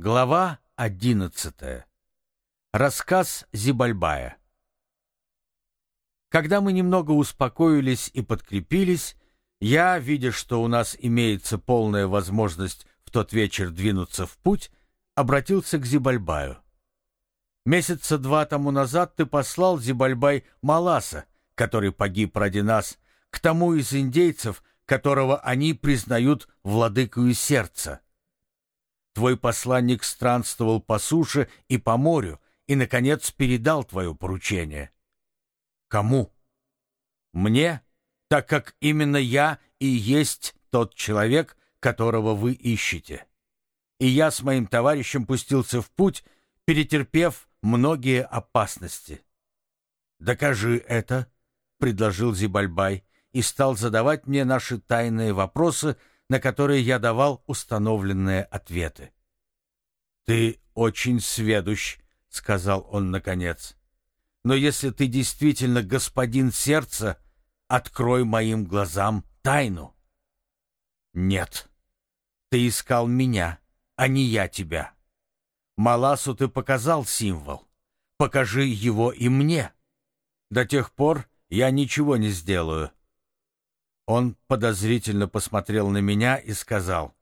Глава одиннадцатая. Рассказ Зибальбая. Когда мы немного успокоились и подкрепились, я, видя, что у нас имеется полная возможность в тот вечер двинуться в путь, обратился к Зибальбаю. Месяца два тому назад ты послал Зибальбай Маласа, который погиб ради нас, к тому из индейцев, которого они признают владыкою сердца. Твой посланник странствовал по суше и по морю и, наконец, передал твое поручение. Кому? Мне, так как именно я и есть тот человек, которого вы ищете. И я с моим товарищем пустился в путь, перетерпев многие опасности. «Докажи это», — предложил Зибальбай, и стал задавать мне наши тайные вопросы, на которые я давал установленные ответы. «Ты очень сведущ», — сказал он наконец. «Но если ты действительно господин сердца, открой моим глазам тайну». «Нет, ты искал меня, а не я тебя. Маласу ты показал символ. Покажи его и мне. До тех пор я ничего не сделаю. Он подозрительно посмотрел на меня и сказал,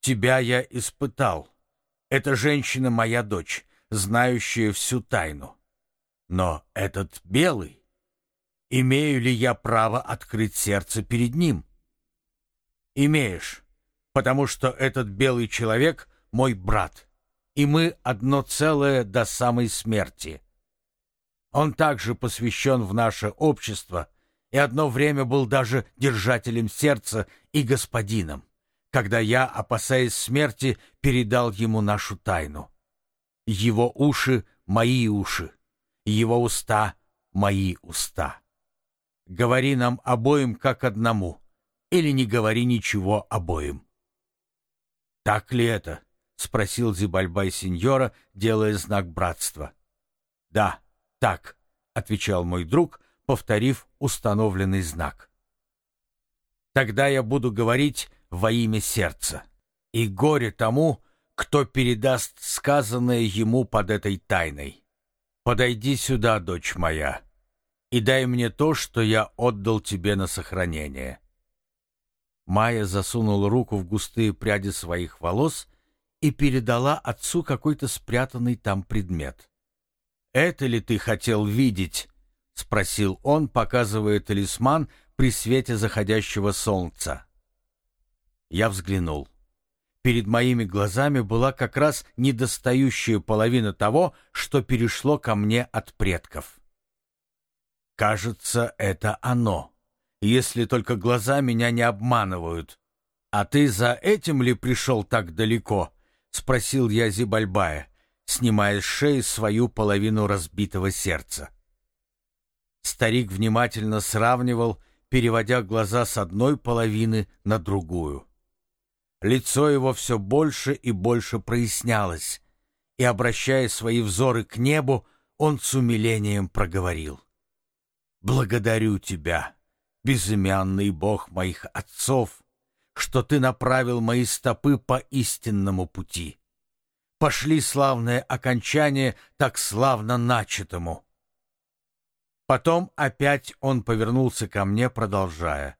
«Тебя я испытал. Эта женщина моя дочь, знающая всю тайну. Но этот белый, имею ли я право открыть сердце перед ним?» «Имеешь, потому что этот белый человек — мой брат, и мы одно целое до самой смерти. Он также посвящен в наше общество — и одно время был даже держателем сердца и господином, когда я, опасаясь смерти, передал ему нашу тайну. Его уши — мои уши, его уста — мои уста. Говори нам обоим как одному, или не говори ничего обоим. «Так ли это?» — спросил Зибальбай сеньора, делая знак братства. «Да, так», — отвечал мой друг, повторив установленный знак. Тогда я буду говорить во имя сердца. И горе тому, кто передаст сказанное ему под этой тайной. Подойди сюда, дочь моя, и дай мне то, что я отдал тебе на сохранение. Майя засунула руку в густые пряди своих волос и передала отцу какой-то спрятанный там предмет. «Это ли ты хотел видеть?» — спросил он, показывая талисман при свете заходящего солнца. Я взглянул. Перед моими глазами была как раз недостающая половина того, что перешло ко мне от предков. Кажется, это оно, если только глаза меня не обманывают. А ты за этим ли пришел так далеко? — спросил я Зибальбая, снимая с шеи свою половину разбитого сердца. Старик внимательно сравнивал, переводя глаза с одной половины на другую. Лицо его все больше и больше прояснялось, и, обращая свои взоры к небу, он с умилением проговорил. «Благодарю тебя, безымянный Бог моих отцов, что ты направил мои стопы по истинному пути. Пошли славное окончание так славно начатому. Потом опять он повернулся ко мне, продолжая.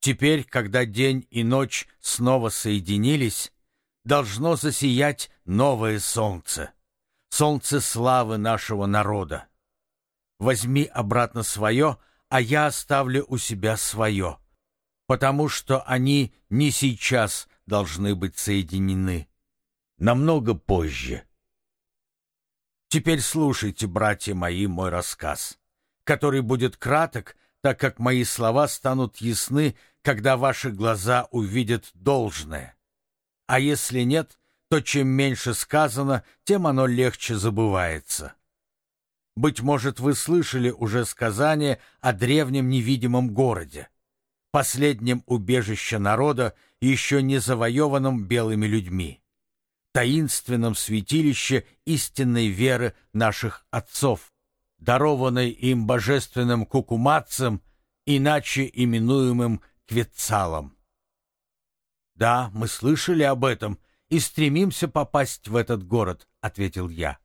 «Теперь, когда день и ночь снова соединились, должно засиять новое солнце, солнце славы нашего народа. Возьми обратно свое, а я оставлю у себя свое, потому что они не сейчас должны быть соединены, намного позже». Теперь слушайте, братья мои, мой рассказ который будет краток, так как мои слова станут ясны, когда ваши глаза увидят должное. А если нет, то чем меньше сказано, тем оно легче забывается. Быть может, вы слышали уже сказание о древнем невидимом городе, последнем убежище народа, еще не завоеванном белыми людьми, таинственном святилище истинной веры наших отцов, дарованной им божественным кукуматцем, иначе именуемым Квецалом. Да, мы слышали об этом и стремимся попасть в этот город», — ответил я.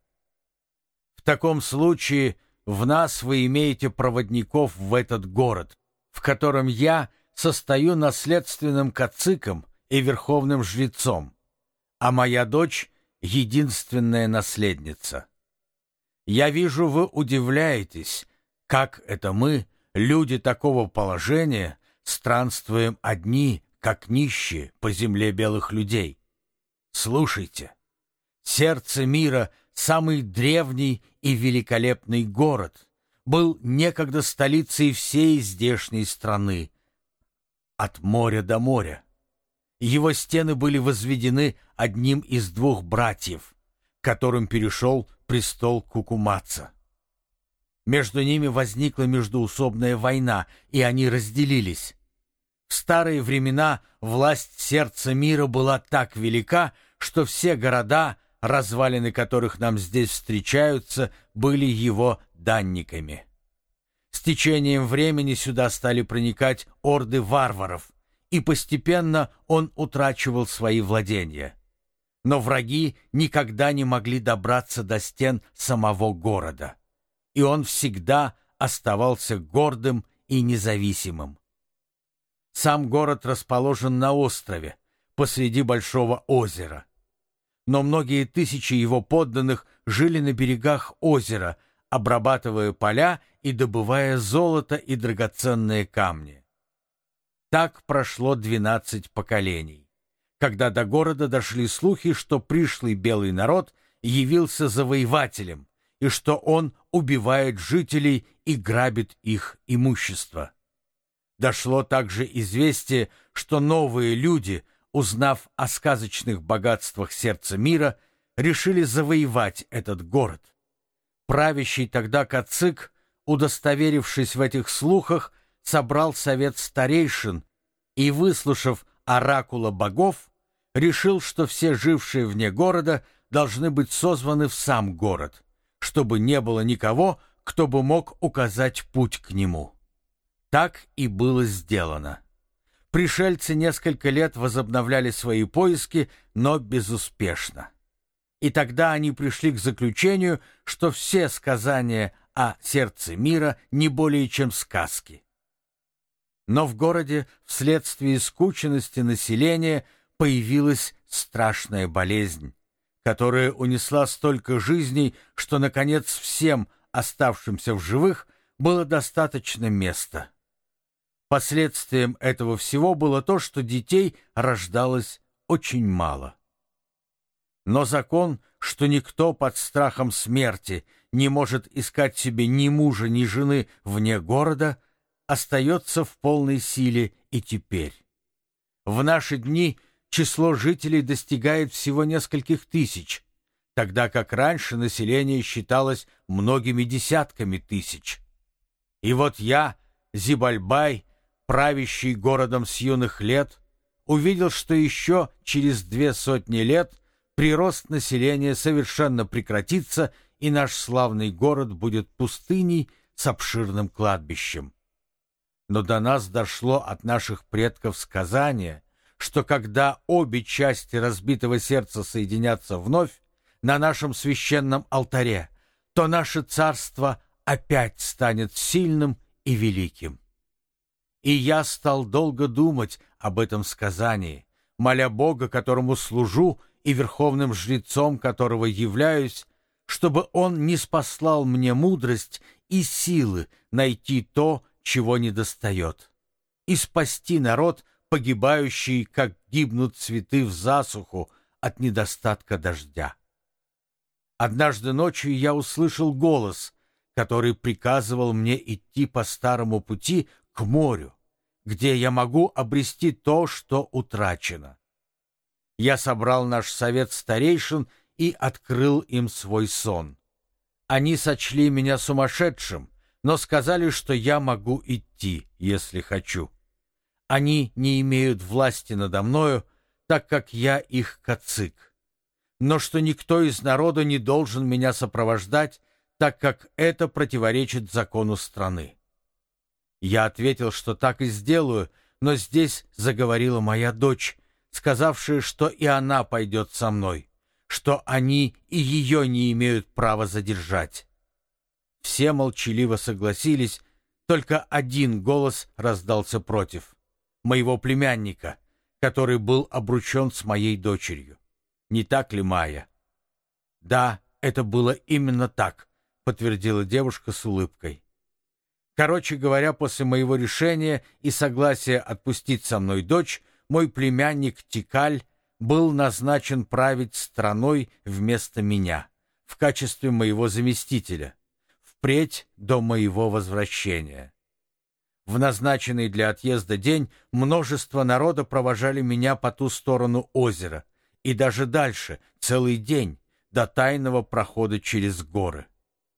«В таком случае в нас вы имеете проводников в этот город, в котором я состою наследственным кациком и верховным жрецом, а моя дочь — единственная наследница. Я вижу, вы удивляетесь, как это мы, люди такого положения, странствуем одни, как нищие, по земле белых людей. Слушайте, сердце мира — самый древний и великолепный город, был некогда столицей всей здешней страны, от моря до моря. Его стены были возведены одним из двух братьев, которым перешел престол Кукумаца. Между ними возникла междуусобная война, и они разделились. В старые времена власть сердца мира была так велика, что все города, развалины которых нам здесь встречаются, были его данниками. С течением времени сюда стали проникать орды варваров, и постепенно он утрачивал свои владения. Но враги никогда не могли добраться до стен самого города, и он всегда оставался гордым и независимым. Сам город расположен на острове, посреди большого озера. Но многие тысячи его подданных жили на берегах озера, обрабатывая поля и добывая золото и драгоценные камни. Так прошло двенадцать поколений, когда до города дошли слухи, что пришлый белый народ явился завоевателем и что он убивает жителей и грабит их имущество. Дошло также известие, что новые люди, узнав о сказочных богатствах сердца мира, решили завоевать этот город. Правящий тогда Кацик, удостоверившись в этих слухах, собрал совет старейшин и, выслушав оракула богов, решил, что все жившие вне города должны быть созваны в сам город, чтобы не было никого, кто бы мог указать путь к нему. Так и было сделано. Пришельцы несколько лет возобновляли свои поиски, но безуспешно. И тогда они пришли к заключению, что все сказания о сердце мира не более чем сказки. Но в городе вследствие скученности населения появилась страшная болезнь, которая унесла столько жизней, что, наконец, всем оставшимся в живых было достаточно места. Последствием этого всего было то, что детей рождалось очень мало. Но закон, что никто под страхом смерти не может искать себе ни мужа, ни жены вне города, остается в полной силе и теперь. В наши дни число жителей достигает всего нескольких тысяч, тогда как раньше население считалось многими десятками тысяч. И вот я, Зибальбай, правящий городом с юных лет, увидел, что еще через две сотни лет прирост населения совершенно прекратится, и наш славный город будет пустыней с обширным кладбищем. Но до нас дошло от наших предков сказание, что когда обе части разбитого сердца соединятся вновь на нашем священном алтаре, то наше царство опять станет сильным и великим. И я стал долго думать об этом сказании, моля Бога, которому служу, и верховным жрецом которого являюсь, чтобы он не спаслал мне мудрость и силы найти то, чего не достает, и спасти народ, погибающий, как гибнут цветы в засуху от недостатка дождя. Однажды ночью я услышал голос, который приказывал мне идти по старому пути к морю, где я могу обрести то, что утрачено. Я собрал наш совет старейшин и открыл им свой сон. Они сочли меня сумасшедшим, но сказали, что я могу идти, если хочу. Они не имеют власти надо мною, так как я их кацик. Но что никто из народа не должен меня сопровождать, так как это противоречит закону страны. Я ответил, что так и сделаю, но здесь заговорила моя дочь, сказавшая, что и она пойдет со мной, что они и ее не имеют права задержать. Все молчаливо согласились, только один голос раздался против. Моего племянника, который был обручен с моей дочерью. Не так ли, Майя? Да, это было именно так, подтвердила девушка с улыбкой. Короче говоря, после моего решения и согласия отпустить со мной дочь, мой племянник Тикаль был назначен править страной вместо меня в качестве моего заместителя впредь до моего возвращения. В назначенный для отъезда день множество народа провожали меня по ту сторону озера и даже дальше, целый день, до тайного прохода через горы.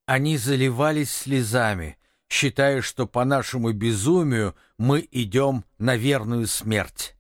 Они заливались слезами, считая, что по нашему безумию мы идем на верную смерть.